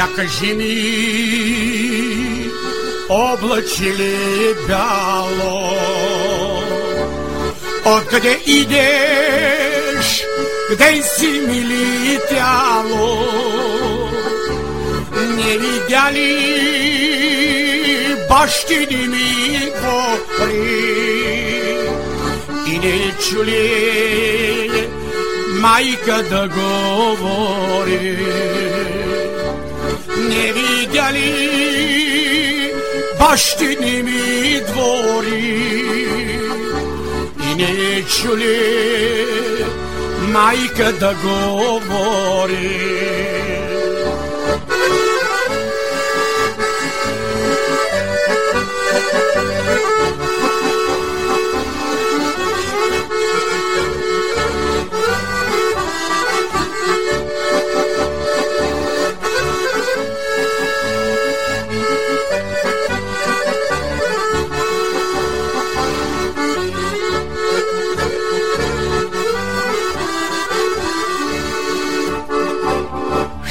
Я кажи ми, облачили бяло, откъде идеш, къде си ми летяло, не видя ли бащини ми говори и не чули майка да говори. Nevi djali baštini mi dvori. I neću li majka da govori.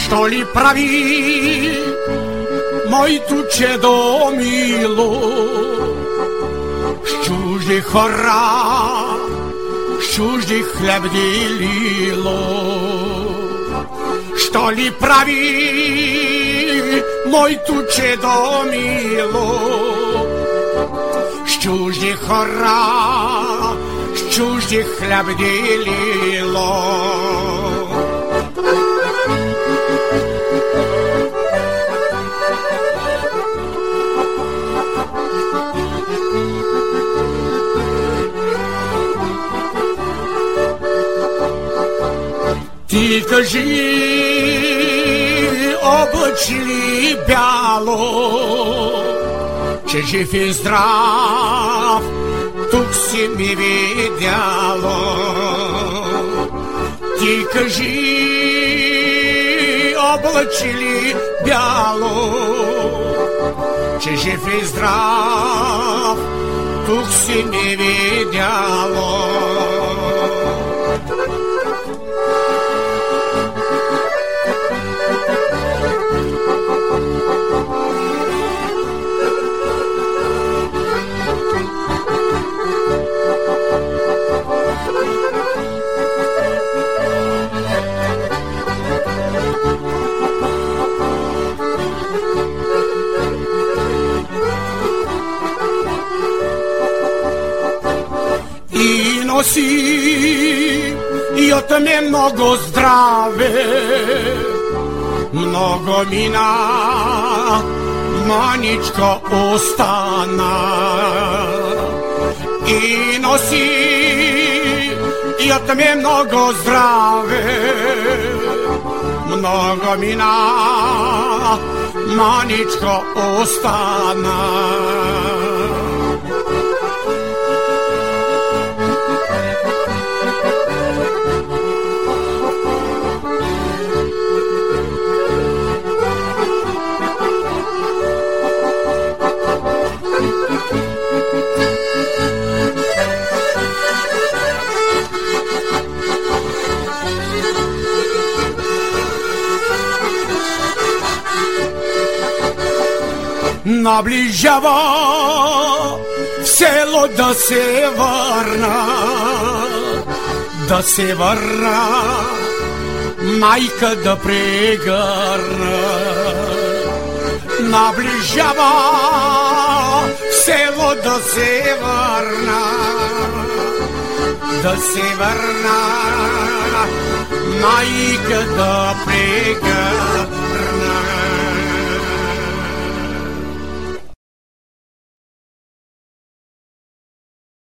Що ли прави моето чедо мило с чужди хора, с чужди хлеб делило? Що ли прави моето чедо мило с чужди хора, с чужди хлеб делило? Ти кажи, облачили бяло, че жив и здрав, тук си ми видяло. Ти кажи, облачили бяло, че жив и здрав, тук си ми видяло. и носи и от мен много здраве. Много мина, маничко остана. И носи и от мен много здраве. Много мина, Наближава в село да се върна, да се върна, майка да прегърна. Наближава в село да се върна, да се върна, майка да прегърна.